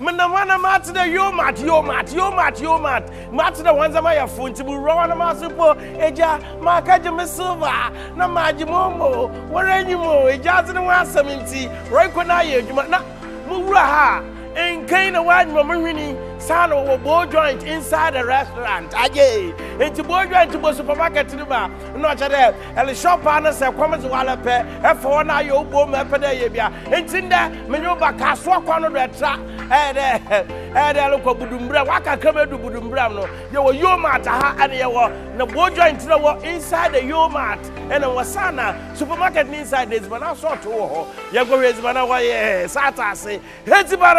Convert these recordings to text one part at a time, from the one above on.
Menam hɔ a na mate dɛ Yomat, Yomat, Yomat, Yomat. Mate dɛ hɔn ndzɛmba yɛ fow, ntsi muwura hɔ na maso po, Egya, maaka gye me silver, na maagye mo omo. Woara enyim o, Egya adze no ho asɛm ntsi, Roy kɔ na yɛ edwuma. Na muwura ha a, nkanyi na wɔanyema mo hwene, saana wɔwɔ ball joint inside the restaurant, agyee, ntsi ball joint bɔ supermarket no mu a, nna ɔkyɛ dɛ Elisha paa no sɛ kɔm dze w'alɛ pɛ, efa hɔ na ayɛ wo bɔn mu epɛ dɛ eyɛ bi a. Ntsi ndɛ, menye wo ba kaa soa kwan no do ɛtra. Ɛyɛ dɛ ɛyɛ dɛ ɛrokɔ Budumbram. Wɔaka kram edu Budumbram no, yɛwɔ Yo-Mart ha na yɛwɔ na ball joint no wɔ inside the Yo-Mart na wɔsaana supermarket no inside na edziban asɔɔtow wɔ hɔ. Yɛkɔhwɛ edziban a wɔyɛ sɛ ataase edziban a.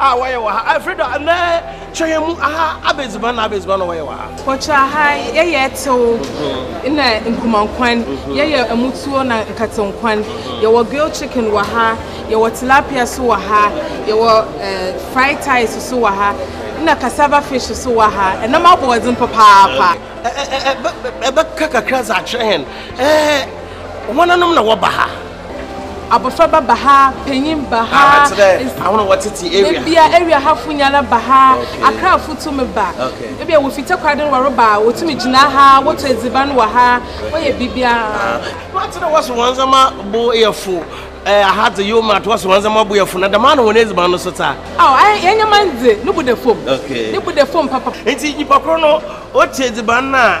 A wɔyɛ wɔ ha ɛfiri dɔ ɛnɛ kyɛ yɛn mu aha abɛziban na abɛziban na wɔyɛ wɔ ha. Wɔkyɛ aha yɛyɛ ɛtew na nkumankwan yɛyɛ ɛmutuo na nkatenkwan yɛwɔ grilled chicken wɔ ha yɛwɔ tilapia so wɔ ha yɛwɔ fried ties so wɔ ha na cassava fish so wɔ ha ɛnam aboɔdzen papaapa. Ɛbɛka kakra dze akyerɛ hɛn wɔn anom na wɔba ha. Abofra ba ba ha, panyin ba ha. Ah, ɛkyerɛ ahono wɔ tete area. Ebi a area ha fo nyala ba ha. Okay. Akra fo tu me ba. Okay. Ebi a wɔ fi takwara den wɔre ba. Wɔ tu me gyina ha. Wɔ tɔ edziban wɔ ha. Okay. Wɔ yɛ bibi a. Wɔ tena wɔ so wɔn nzɛma bo yɛ fo. Eh, aha dze yo mat wɔ so wɔn nzɛma bo yɛ fo. Na dɛm ano wɔn edziban no so ta. Oh, ayɛ yɛ nyɛma ndze ne bo dɛ fom. Okay. Ne bo dɛ fom papa. Nti nipa koro no, wɔ tɔ edziban na.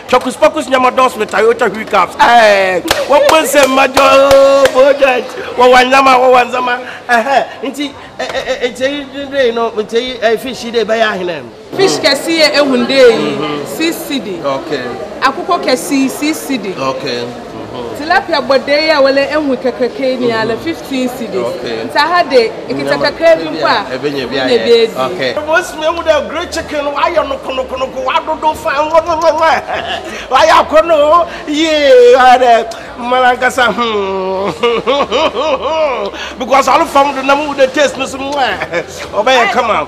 Twakus pakus nyama dɔs me Toyota hwi caps eh Wɔ bɔ nsɛm ma jɔ oh Bojan Wɔ wa nyama wɔ wa nzama eh Nti eh eh eh Nti eyi dende yi no Nti eyi eh fish yi de bɛyɛ ahene Fish kɛse yɛ ehun de yi six cedi Akoko kɛse yi six cedi Tilapia bɔ dei a wele ehu kɛkɛkɛi ni ale 15 cedis. Nti aha de, ekita kakraa bi mpo a, wobenya bi adi. Wobetumi ahu dɛ grilled chicken no, wɔayɛ no konokonogo, wɔadodow fa nwanwanwanwa, wɔayɛ akɔnnɔ yie. Ɔyɛ dɛ mala ankasa because ɔlefam do na muhu dɛ taste no so ɔbɛyɛ kama.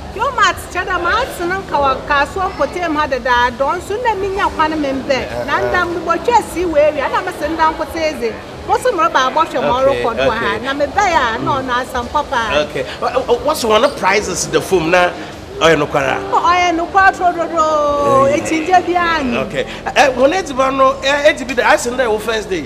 Yomat kyɛ dɛ maatsen no nka wɔ Kasoa mpɔtaemu ha dedaado, nso nna minnya kwan mmbɛn, na nda mobotwa esii wɔ ewia, nna mese nda nkotsee dze, moso mereba abɔhwɛ ma ɔrokɔ do ha, na mebae a nna ɔno asɛm papa ara. Ok, wɔse hɔn prizes da famu na ɔyɛ nokwar a? Ɔyɛ nokwar dodoodow, ekyingye biara nnyi mu. Ok, hɔn edziban no edzi bi dɛn? Ayɛ dzen dɛ wo first day.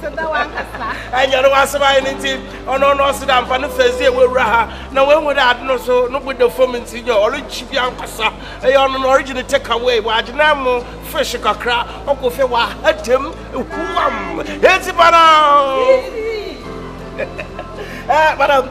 Seda w'ankasa. Ɛnyɛ no w'asɛm ayɛ no nti ɔno no ɔseda mfa no fɛzi ɛwɔ awura ha na wɔahu dɛ ade no so no bo da fam nti nyɛ ɔregye bi ankasa ɛyɛ ɔno no ɔregye ne take away wagye no mo fish kakra ɔkɔ fie waha gyam ɛkuwam ɛti banaa. Eh, madam,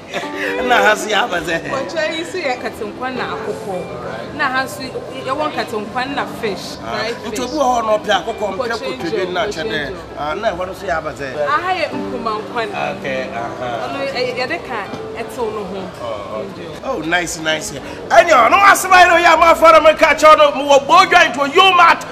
na ha nso yɛaba sɛ kɔkyɛ yi nso yɛ nkatenkwan na akokɔ na ha nso yɛwɔ nkatenkwan na fish nti obi wɔ hɔ na ɔpɛ akokɔ mpɛ kotodwe no akyɛ dɛ na ɛhɔ no nso yɛaba sɛ aha yɛ nkumankwan ɔno yɛde ka ɛtew no ho oh nice nice ɛnyɛ ɔno asɛm ayɛ no yɛ ama afɔ no meka kyɛw no mewɔ bɔɔdwa nti ɔyɛ ɔmat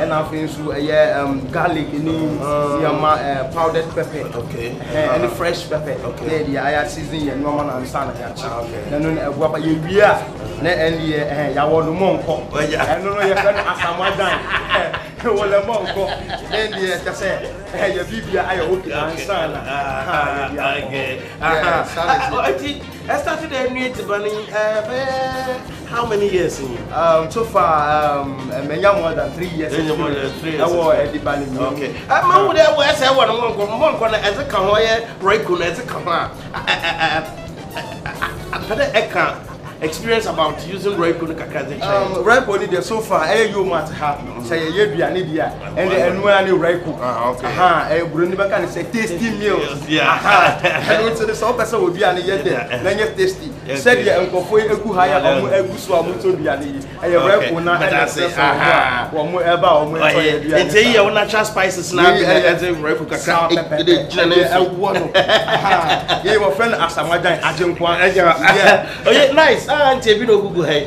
ɛna afei nso ɛyɛ um, garlic ne nneɛma eh, powdered pepper ɛne fresh pepper na yɛde ayɛ season yɛ nneɛma na nsa na yɛakye na ɛno no ɛboa pa yɛwie a na ɛndeɛ ɛhɛn yɛawɔ no mɔnkɔ ɛno no yɛfrɛ no asamoadan wɔ lɛ mɔnkɔ na ɛndeɛ ɛkyɛ sɛ ɛhɛ yɛ biribia ayɛ oke ansa na yɛde akɔ Esther ti dɛ nua edziban no nyi eh bɛyɛ how many years nyi? Um, so far um, menya more than three years experience. Menya more than three years. Ɛwɔ ediban no nyi. Okay. Eh, ma hu dɛ ɛwɔ ɛsɛ ɛwɔ no mɔnkɔ mɔnkɔ no ɛdze ka ho ɔyɛ royco no ɛdze ka ho a eh eh eh apɛ dɛ ɛka experience about using royco no kakra dze kyerɛ yɛn. Um, royco no deɛ so far ɛyɛ yom at ha. sɛ yɛyɛ aduane deɛ a ɛnde ɛno ara ne wura ku buroni bɛka no sɛ tasty meal ɛno nti no sɛ wopɛ sɛ wɔdua no yɛ dɛ na ɛnyɛ tasty sɛdeɛ nkurɔfoɔ agu ha yɛ ɔmo agu so a motɔ duane yi ɛyɛ wura ku na ɛna sɛ sɛ wɔn a ɛba a wɔn ɛtɔ yɛ aduane nti yɛ wo natural spices na bi na ɛdze wura ku kakra ɛde gyina ne nsu ɛwoɔ no yɛ wɔfrɛ no asamadwan agyenkoa ɛyɛ nice ah nti ebi na ogugu ha yi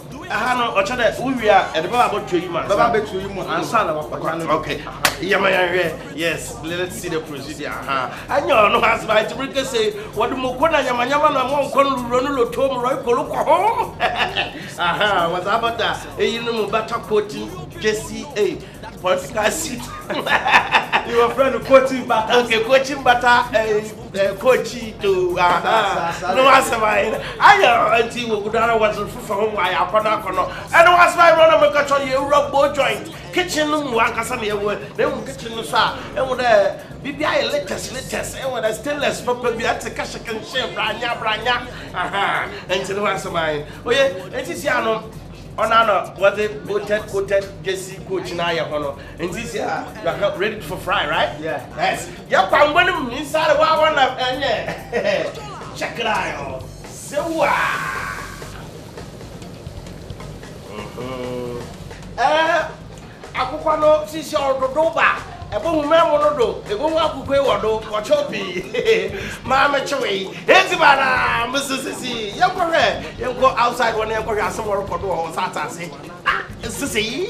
Aha no ɔkyɛ dɛ wowie a yɛde bɛba abɔtwɛ yi mu ansa. Bɛba abɛtwɛ yi mu ansa na wakɔnya no. Okay. Yɛma yɛnhwɛ. Yes, let's see the procedure. Aha. Ɛnyɛ ɔno ase ba nti bere kɛse yi wɔde moko na nyamanyama na ɛmɔ nkɔ no rurɔ no loto mu rɔi kolo kɔ ho. Aha, wɔ saa bɔta eyi no mu bɛtɔ koti gyesi ei political seat. Wɔfrɛ no koti bata. Okay, koti bata ei. Cochito ahaa ne w'asɛm ayɛ no ayɛ nti wɔgudo ara wɔdze fofa hɔ mu ayɛ akɔnɔ akɔnɔ ɛne w'asɛm ayɛ no na meka kyɛ yɛ wura bɔ joint kitchen no mu ankasa na yɛwɔ na ehu kitchen no so a ehu dɛ biribi ayɛ latest latest ehu dɛ stainless papa bi ɛte kɛhyɛ kɛnhyɛn branya branya ahaa nti ne w'asɛm ayɛ no oye nti si ano ɔno ano wɔdze coated coated gyesi coach no ayɛ ho no nti si a ready for fry right yes Yɛ kwanbɔ no mu nyinsare wa wɔ na ɛnyɛ kyɛkra yɔ sewa. Ɛɛ akokɔ no sisi ɔdodo ba ɛbɔ hu mɛ mo no do egu ho akokɔ yi wɔ do wɔkyɛw pii maa me kyewe eti ba na mo sisi yɛn kɔhwɛ yɛn kɔ outside wɔn yɛn kɔhwɛ asɛm wɔrekɔ do wɔ wɔn nsa ataase ah sisi yi.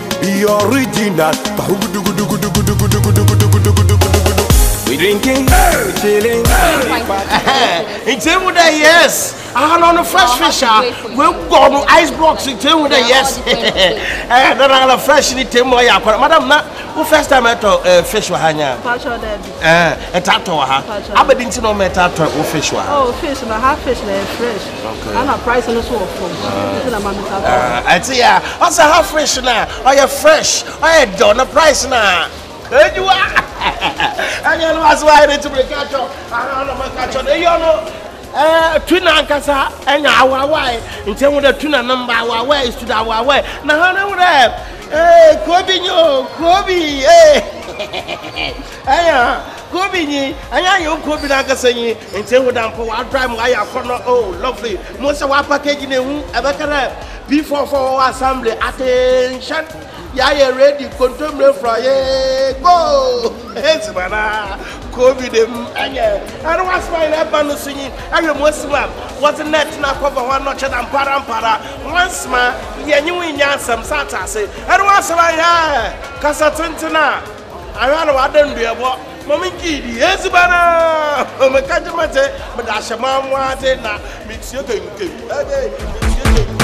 Be original. We drinking, we chilling. Nkyɛnmu dɛ yes. Ahana no fresh fish a. We go no ice blocks nkyɛnmu dɛ yes. Eh, dada ala fresh ni temu ɔyɛ akɔrɔ. Madam na wo first time ɛtɔ eh, fish wɔ ha nya. Pacho dɛ. Ɛɛ ɛtaa tɔ wɔ ha. Mpakyɛw. Abɛ de nti na ɔma ɛtaa tɔ wo fish wɔ ha. Oh fish no ha fish no ɛyɛ fresh. Okay. Ɛna price no nso wɔ fam. Nti na ma me taa tɔ. Ɛɛ ɛte yɛ a ɔsɛ ha fish no a ɔyɛ fresh ɔyɛ dɔ na price no a ɛnyiwa ɛnyɛ no ase wayɛ ne ti mi ka kyɛw aha na ma ka kyɛw no eyɔ no ɛɛ tuna ankasa ɛnya awawae nti ɛho dɛ tuna no mba awawae studa awawae na ha no ɛho dɛ. Ee, kuro bi nye o, kuro bi ee. Ɛyɛ a, kuro bi nye, ɛyɛ a yɛn kuro bi n'ankasa nye. Nti ehu dɛ mpo w'adrive mu ayɛ akɔnɔ o, lovely. Mo sɛ w'apackage no ehu, ɛbɛka dɛ P4 foɔ wɔwɔ assembly. Attention! Yɛayɛ ready, kontomire frɔye, go! Esi mo anaa? Kuro bi dem, ɛnyɛ. Ɛno w'asoma nyinaa ɛba no so nye. Ɛhwɛ mo esi mo a, wɔdze net no akɔva hɔ a na ɔkyɛ dɛ ampara ampara. Nwansena, yɛnye wo nnya asɛm, sɛ atse ase. Ero w'asɛm ayɛ kasa tsentsen a, ahwɛ a na w'ada nduabɔ. Ma mennkii bi, edziban a meka gye medze meda ahyɛ m'amoadze na metsue kente. Ade, metsue kente.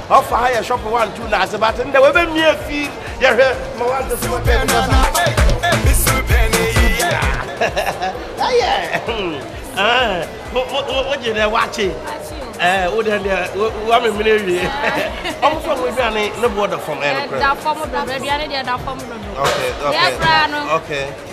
Ɔfa ha yɛ shop one two na ase but ndɛ wɛbɛ mia fi yɛ hwɛ ma wa nte so ɛbɛ ɛbɛ ba. Ɛyɛ wo gye dɛ wakye ɛɛ wo dɛ deɛ wa memene wie ɔmo fɔ mo aduane ne boɔ da fam ɛyɛ no korɛ. Da fam dodo aduane deɛ da fam dodo. Okay okay. Yɛ kura no. Okay.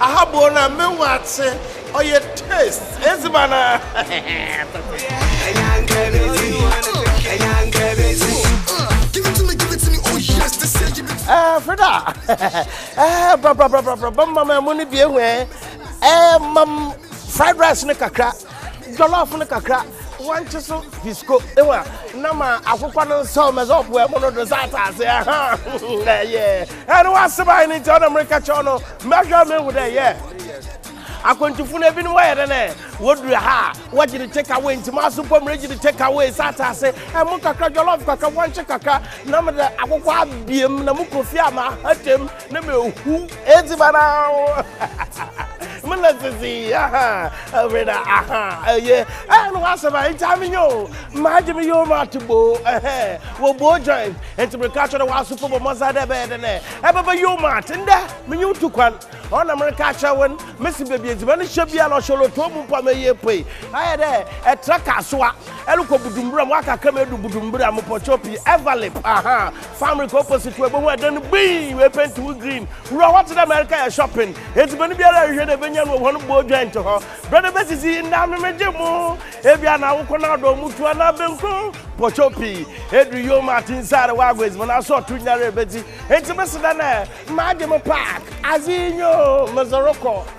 Ahabon a me wakye ɔyɛ taste edziban a Eh, Freda. Eh, bra bra bra bra bra. Bam mama mo ne bi ehwe. Eh, mam fried rice ne kakra. Jollof no kakra, wɔnkye so visco wa na ma akokwa no nsɔw mɛsɛ ɔboa mu no do sɛ atase ɛha na ɛyɛ ɛne wasebae no nti ɔna mmereka kyɛw no mɛhwɛ mehu dɛ yɛ akwantufo no ebinom wɔyɛ dɛ nɛ wɔduru ha a wɔgye no take away nti maa so mpo mmerɛgye no take away sɛ atase ɛmo kakra jollof kakra wɔnkye kakra na mede akokwa abiem na mokɔ fie a mahatam ne mehu edziban awo me na sisi aha ɛwɛda aha ɛyɛ ɛyɛ no asɛm a nti ame yɛ o maa gye me yɛ o maa te bo ɛhɛ wɔ bo joint nti mi ka kyerɛ wɔaso fo bɔ mɔsa dɛ bɛyɛ dɛ nɛ ɛbɛbɛ yɛ o maa te ndɛ me nyi tu kwan ɔna me ka kyerɛ wɔn me si beebi edziban ne hyɛ bia na ɔhyɛ lɔtɔ mu mpa me yɛ pei ayɛ dɛ ɛtra kasoa ɛlokɔ budumbura mu aka kama edu budumbura mu pɔtɔ pii ɛvalip aha. Fa mmirika opposite w'ɛbɛhu ɛdan no bui w'ɛpenti wo green wura hɔ te dɛ America yɛ shopping ɛdzibani biara ɛhwehwɛ dɛ ɛbɛnya no wɔ hɔn ball joint hɔ brɛ dɛ ɛbɛsisi nda me megye mo ebia na awokɔ no adɔ ɔmo tu anaa benku pɔtwɔ pii ɛduru yom ate nsare w'ago ɛdzima no aso ɔto nyare ɛbɛdzi enti meseda nɛ magye mo park adze nyo medzorokɔ.